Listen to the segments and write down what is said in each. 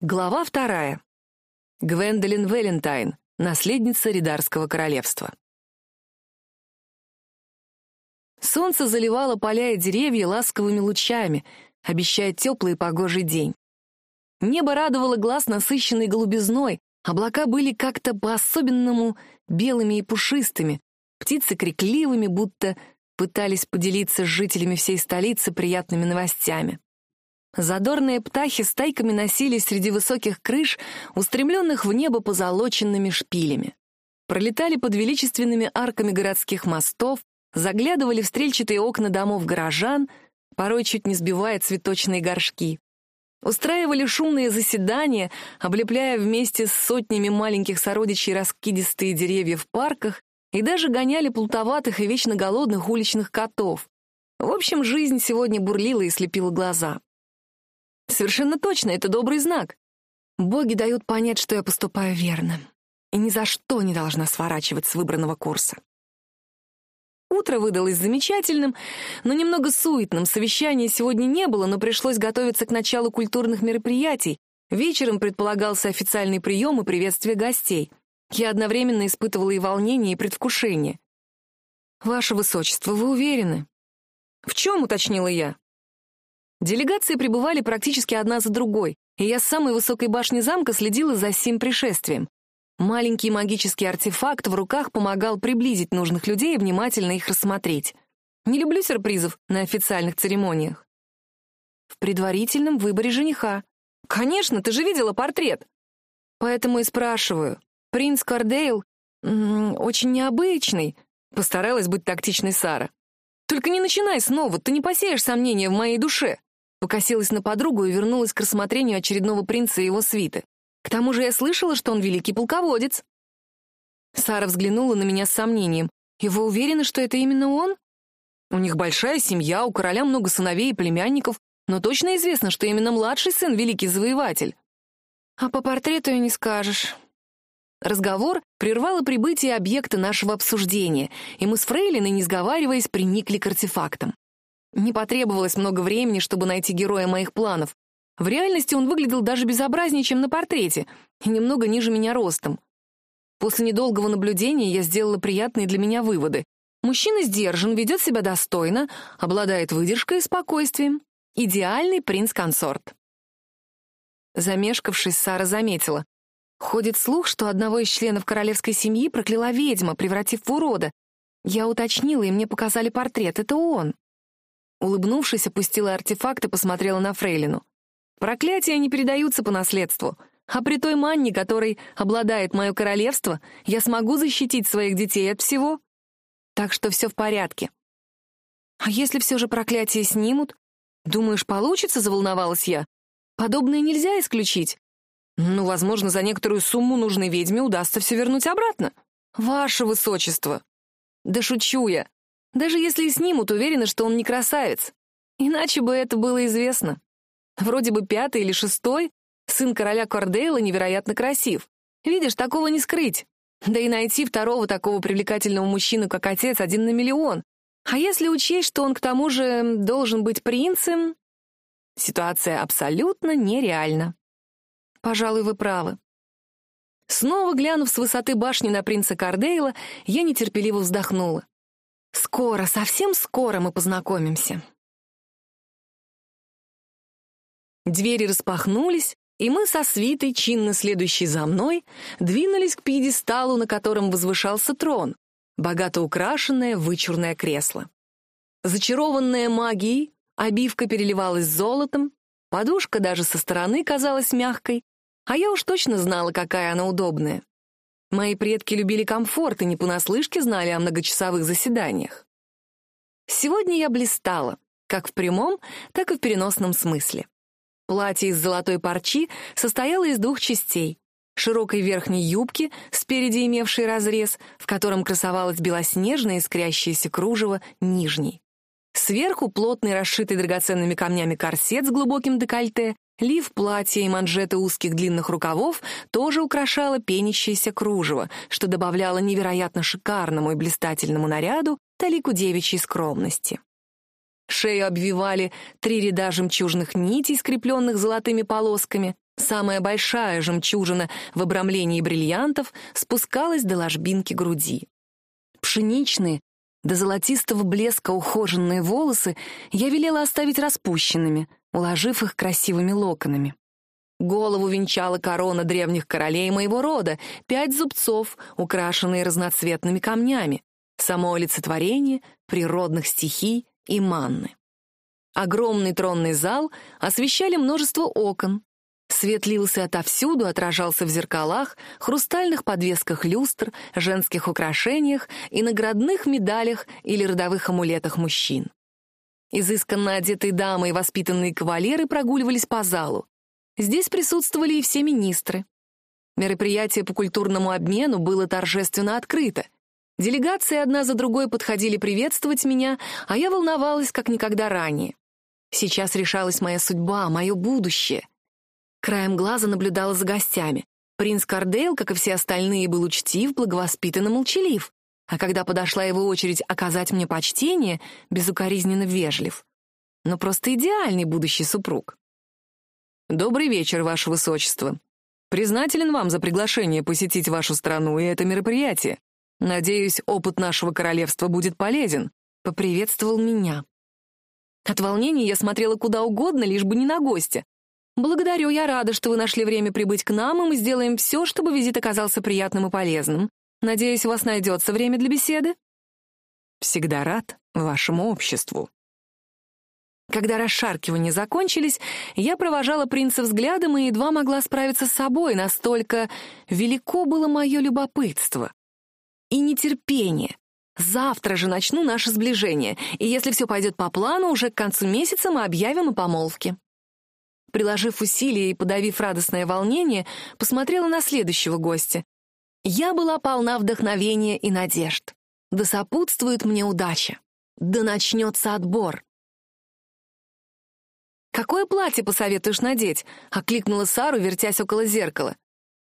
Глава вторая. Гвендолин Валентайн, наследница Ридарского королевства. Солнце заливало поля и деревья ласковыми лучами, обещая теплый и погожий день. Небо радовало глаз насыщенной голубизной, облака были как-то по-особенному белыми и пушистыми, птицы крикливыми, будто пытались поделиться с жителями всей столицы приятными новостями. Задорные птахи стайками носились среди высоких крыш, устремленных в небо позолоченными шпилями. Пролетали под величественными арками городских мостов, заглядывали в стрельчатые окна домов горожан, порой чуть не сбивая цветочные горшки. Устраивали шумные заседания, облепляя вместе с сотнями маленьких сородичей раскидистые деревья в парках и даже гоняли плутоватых и вечно голодных уличных котов. В общем, жизнь сегодня бурлила и слепила глаза. Совершенно точно, это добрый знак. Боги дают понять, что я поступаю верно. И ни за что не должна сворачивать с выбранного курса. Утро выдалось замечательным, но немного суетным. Совещания сегодня не было, но пришлось готовиться к началу культурных мероприятий. Вечером предполагался официальный прием и приветствие гостей. Я одновременно испытывала и волнение, и предвкушение. «Ваше Высочество, вы уверены?» «В чем?» — уточнила я. Делегации прибывали практически одна за другой, и я с самой высокой башни замка следила за сим пришествием. Маленький магический артефакт в руках помогал приблизить нужных людей и внимательно их рассмотреть. Не люблю сюрпризов на официальных церемониях. В предварительном выборе жениха. Конечно, ты же видела портрет. Поэтому и спрашиваю. Принц Кардейл очень необычный. Постаралась быть тактичной Сара. Только не начинай снова, ты не посеешь сомнения в моей душе. Покосилась на подругу и вернулась к рассмотрению очередного принца и его свиты. К тому же я слышала, что он великий полководец. Сара взглянула на меня с сомнением. «И вы уверены, что это именно он?» «У них большая семья, у короля много сыновей и племянников, но точно известно, что именно младший сын — великий завоеватель». «А по портрету и не скажешь». Разговор прервало прибытие объекта нашего обсуждения, и мы с Фрейлиной, не сговариваясь, приникли к артефактам. Не потребовалось много времени, чтобы найти героя моих планов. В реальности он выглядел даже безобразнее, чем на портрете, и немного ниже меня ростом. После недолгого наблюдения я сделала приятные для меня выводы. Мужчина сдержан, ведет себя достойно, обладает выдержкой и спокойствием. Идеальный принц-консорт. Замешкавшись, Сара заметила. Ходит слух, что одного из членов королевской семьи прокляла ведьма, превратив в урода. Я уточнила, и мне показали портрет. Это он. Улыбнувшись, опустила артефакт и посмотрела на Фрейлину. «Проклятия не передаются по наследству, а при той манне, которой обладает мое королевство, я смогу защитить своих детей от всего. Так что все в порядке». «А если все же проклятие снимут? Думаешь, получится?» — заволновалась я. «Подобное нельзя исключить. Ну, возможно, за некоторую сумму нужной ведьме удастся все вернуть обратно. Ваше высочество!» «Да шучу я. Даже если и снимут, уверена, что он не красавец. Иначе бы это было известно. Вроде бы пятый или шестой, сын короля Кордейла невероятно красив. Видишь, такого не скрыть. Да и найти второго такого привлекательного мужчину, как отец, один на миллион. А если учесть, что он к тому же должен быть принцем, ситуация абсолютно нереальна. Пожалуй, вы правы. Снова глянув с высоты башни на принца Кардейла, я нетерпеливо вздохнула. Скоро, совсем скоро мы познакомимся. Двери распахнулись, и мы со свитой, чинно следующей за мной, двинулись к пьедесталу, на котором возвышался трон, богато украшенное вычурное кресло. Зачарованная магией, обивка переливалась золотом, подушка даже со стороны казалась мягкой, а я уж точно знала, какая она удобная. Мои предки любили комфорт и не понаслышке знали о многочасовых заседаниях. Сегодня я блистала, как в прямом, так и в переносном смысле. Платье из золотой парчи состояло из двух частей. Широкой верхней юбки, спереди имевшей разрез, в котором красовалось белоснежное искрящееся кружево нижней. Сверху плотный, расшитый драгоценными камнями корсет с глубоким декольте, Лиф платья и манжеты узких длинных рукавов тоже украшало пенящееся кружево, что добавляло невероятно шикарному и блистательному наряду талику девичьей скромности. Шею обвивали три ряда жемчужных нитей, скрепленных золотыми полосками, Самая большая жемчужина в обрамлении бриллиантов спускалась до ложбинки груди. Пшеничные, до золотистого блеска ухоженные волосы я велела оставить распущенными, уложив их красивыми локонами. Голову венчала корона древних королей моего рода, пять зубцов, украшенные разноцветными камнями, само олицетворение природных стихий и манны. Огромный тронный зал освещали множество окон. Свет лился отовсюду, отражался в зеркалах, хрустальных подвесках люстр, женских украшениях и наградных медалях или родовых амулетах мужчин. Изысканно одетые дамы и воспитанные кавалеры прогуливались по залу. Здесь присутствовали и все министры. Мероприятие по культурному обмену было торжественно открыто — Делегации одна за другой подходили приветствовать меня, а я волновалась, как никогда ранее. Сейчас решалась моя судьба, мое будущее. Краем глаза наблюдала за гостями. Принц Кардейл, как и все остальные, был учтив, благовоспитан и молчалив. А когда подошла его очередь оказать мне почтение, безукоризненно вежлив. Но просто идеальный будущий супруг. «Добрый вечер, Ваше Высочество. Признателен вам за приглашение посетить вашу страну и это мероприятие. Надеюсь, опыт нашего королевства будет полезен», — поприветствовал меня. От волнения я смотрела куда угодно, лишь бы не на гостя. «Благодарю, я рада, что вы нашли время прибыть к нам, и мы сделаем все, чтобы визит оказался приятным и полезным. Надеюсь, у вас найдется время для беседы?» «Всегда рад вашему обществу». Когда расшаркивания закончились, я провожала принца взглядом и едва могла справиться с собой, настолько велико было мое любопытство и нетерпение. Завтра же начну наше сближение, и если все пойдет по плану, уже к концу месяца мы объявим о помолвке. Приложив усилия и подавив радостное волнение, посмотрела на следующего гостя. Я была полна вдохновения и надежд. Да сопутствует мне удача. Да начнется отбор. «Какое платье посоветуешь надеть?» — окликнула Сару, вертясь около зеркала.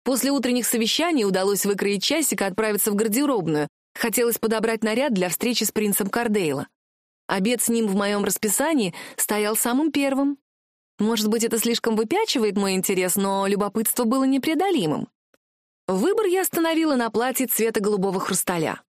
После утренних совещаний удалось выкроить часик и отправиться в гардеробную. Хотелось подобрать наряд для встречи с принцем Кардейла. Обед с ним в моем расписании стоял самым первым. Может быть, это слишком выпячивает мой интерес, но любопытство было непреодолимым. Выбор я остановила на платье цвета голубого хрусталя.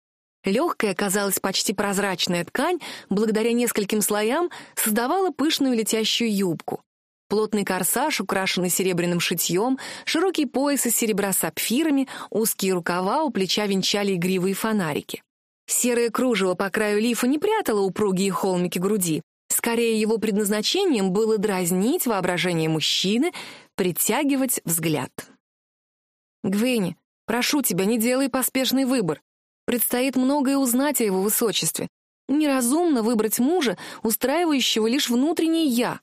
Легкая, казалась почти прозрачная ткань, благодаря нескольким слоям, создавала пышную летящую юбку. Плотный корсаж, украшенный серебряным шитьем, широкий пояс из серебра с сапфирами, узкие рукава у плеча венчали игривые фонарики. Серое кружево по краю лифа не прятало упругие холмики груди. Скорее, его предназначением было дразнить воображение мужчины, притягивать взгляд. «Гвенни, прошу тебя, не делай поспешный выбор. Предстоит многое узнать о его высочестве. Неразумно выбрать мужа, устраивающего лишь внутренний «я».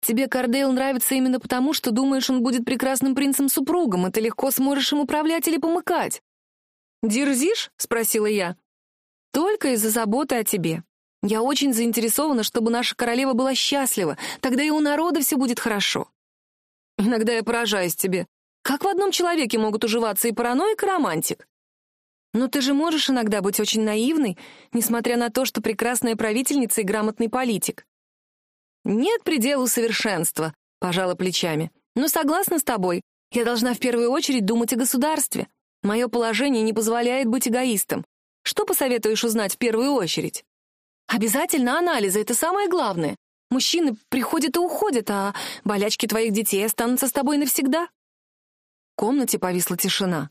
Тебе Кардейл нравится именно потому, что думаешь, он будет прекрасным принцем-супругом, и ты легко сможешь им управлять или помыкать. «Дерзишь?» — спросила я. «Только из-за заботы о тебе. Я очень заинтересована, чтобы наша королева была счастлива, тогда и у народа все будет хорошо. Иногда я поражаюсь тебе. Как в одном человеке могут уживаться и параноик, и романтик? Но ты же можешь иногда быть очень наивной, несмотря на то, что прекрасная правительница и грамотный политик. «Нет пределу совершенства», — пожала плечами. «Но согласна с тобой. Я должна в первую очередь думать о государстве. Мое положение не позволяет быть эгоистом. Что посоветуешь узнать в первую очередь?» «Обязательно анализы, это самое главное. Мужчины приходят и уходят, а болячки твоих детей останутся с тобой навсегда». Комнате повисла тишина.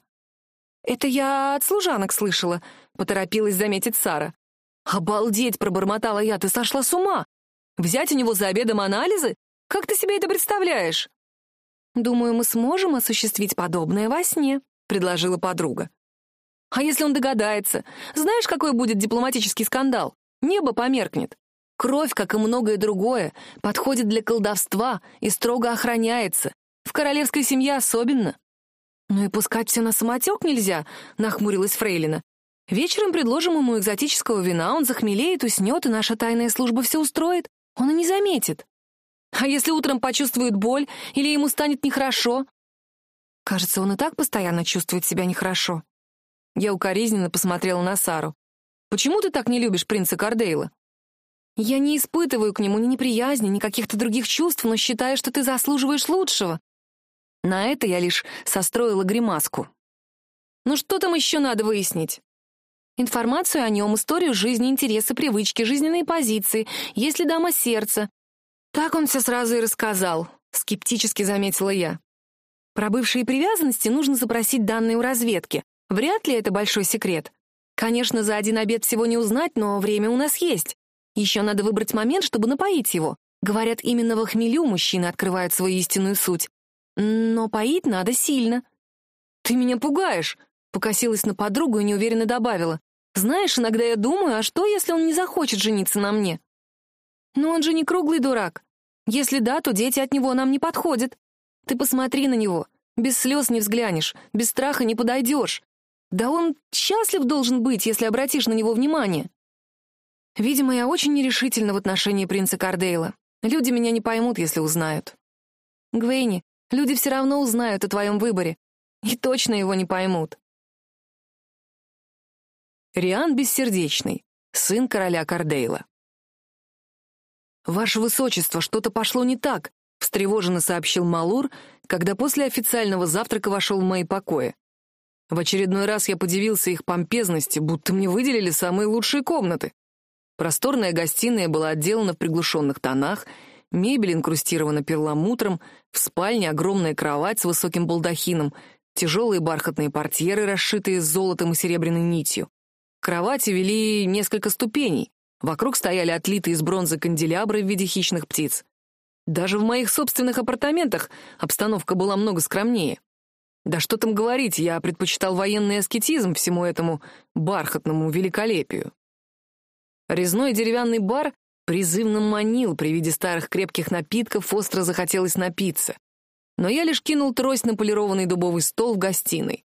«Это я от служанок слышала», — поторопилась заметить Сара. «Обалдеть!» — пробормотала я. «Ты сошла с ума! Взять у него за обедом анализы? Как ты себе это представляешь?» «Думаю, мы сможем осуществить подобное во сне», — предложила подруга. «А если он догадается? Знаешь, какой будет дипломатический скандал? Небо померкнет. Кровь, как и многое другое, подходит для колдовства и строго охраняется. В королевской семье особенно». «Ну и пускать все на самотек нельзя», — нахмурилась Фрейлина. «Вечером предложим ему экзотического вина, он захмелеет, уснет, и наша тайная служба все устроит. Он и не заметит. А если утром почувствует боль или ему станет нехорошо? Кажется, он и так постоянно чувствует себя нехорошо. Я укоризненно посмотрела на Сару. «Почему ты так не любишь принца Кардейла?» «Я не испытываю к нему ни неприязни, ни каких-то других чувств, но считаю, что ты заслуживаешь лучшего». На это я лишь состроила гримаску. Ну что там еще надо выяснить? Информацию о нем, историю жизни, интересы, привычки, жизненные позиции, есть ли дама сердца. Так он все сразу и рассказал, скептически заметила я. Про бывшие привязанности нужно запросить данные у разведки. Вряд ли это большой секрет. Конечно, за один обед всего не узнать, но время у нас есть. Еще надо выбрать момент, чтобы напоить его. Говорят, именно в хмелю мужчины открывают свою истинную суть. Но поить надо сильно. «Ты меня пугаешь», — покосилась на подругу и неуверенно добавила. «Знаешь, иногда я думаю, а что, если он не захочет жениться на мне?» «Но он же не круглый дурак. Если да, то дети от него нам не подходят. Ты посмотри на него. Без слез не взглянешь, без страха не подойдешь. Да он счастлив должен быть, если обратишь на него внимание». Видимо, я очень нерешительна в отношении принца Кардейла. Люди меня не поймут, если узнают. Гвейни, люди все равно узнают о твоем выборе. И точно его не поймут. Риан Бессердечный, сын короля Кардейла. «Ваше высочество, что-то пошло не так», — встревоженно сообщил Малур, когда после официального завтрака вошел в мои покои. В очередной раз я подивился их помпезности, будто мне выделили самые лучшие комнаты. Просторная гостиная была отделана в приглушенных тонах, мебель инкрустирована перламутром, в спальне огромная кровать с высоким балдахином, тяжелые бархатные портьеры, расшитые золотом и серебряной нитью. Кровати вели несколько ступеней. Вокруг стояли отлитые из бронзы канделябры в виде хищных птиц. Даже в моих собственных апартаментах обстановка была много скромнее. Да что там говорить, я предпочитал военный аскетизм всему этому бархатному великолепию. Резной деревянный бар призывно манил при виде старых крепких напитков, остро захотелось напиться. Но я лишь кинул трость на полированный дубовый стол в гостиной.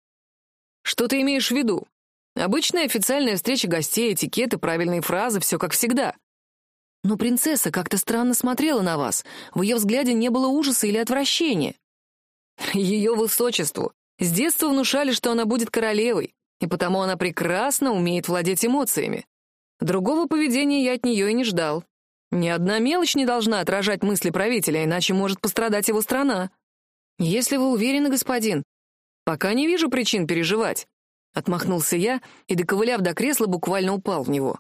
«Что ты имеешь в виду?» Обычная официальная встреча гостей, этикеты, правильные фразы, все как всегда. Но принцесса как-то странно смотрела на вас. В ее взгляде не было ужаса или отвращения. Ее высочеству с детства внушали, что она будет королевой, и потому она прекрасно умеет владеть эмоциями. Другого поведения я от нее и не ждал. Ни одна мелочь не должна отражать мысли правителя, иначе может пострадать его страна. Если вы уверены, господин, пока не вижу причин переживать. Отмахнулся я и, доковыляв до кресла, буквально упал в него.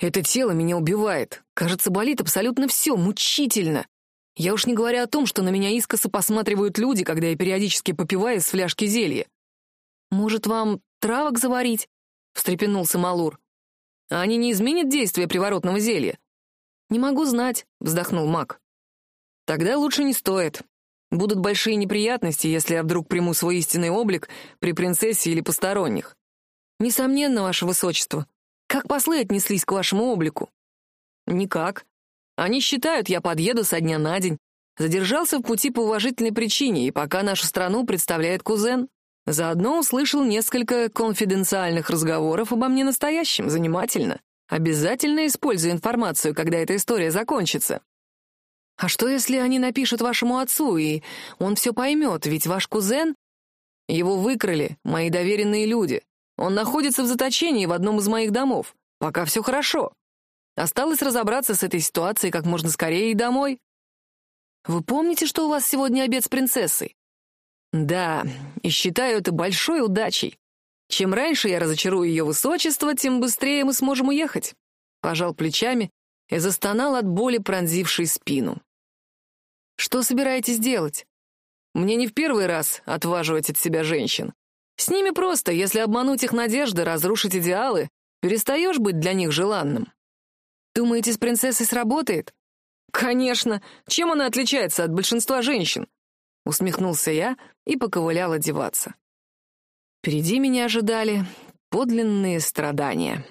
Это тело меня убивает. Кажется, болит абсолютно все, мучительно. Я уж не говоря о том, что на меня искоса посматривают люди, когда я периодически попиваю из фляжки зелья. «Может, вам травок заварить?» — встрепенулся Малур. «А они не изменят действие приворотного зелья?» «Не могу знать», — вздохнул маг. «Тогда лучше не стоит. Будут большие неприятности, если я вдруг приму свой истинный облик при принцессе или посторонних. Несомненно, ваше высочество. Как послы отнеслись к вашему облику? Никак. Они считают, я подъеду со дня на день. Задержался в пути по уважительной причине, и пока нашу страну представляет кузен. Заодно услышал несколько конфиденциальных разговоров обо мне настоящем. Занимательно. Обязательно использую информацию, когда эта история закончится. А что, если они напишут вашему отцу, и он все поймет, ведь ваш кузен... Его выкрали мои доверенные люди. Он находится в заточении в одном из моих домов. Пока все хорошо. Осталось разобраться с этой ситуацией как можно скорее и домой. Вы помните, что у вас сегодня обед с принцессой? Да, и считаю это большой удачей. Чем раньше я разочарую ее высочество, тем быстрее мы сможем уехать. Пожал плечами и застонал от боли, пронзившей спину. «Что собираетесь делать? Мне не в первый раз отваживать от себя женщин. С ними просто, если обмануть их надежды, разрушить идеалы, перестаешь быть для них желанным. Думаете, с принцессой сработает? Конечно. Чем она отличается от большинства женщин? Усмехнулся я и поковылял одеваться. Впереди меня ожидали подлинные страдания.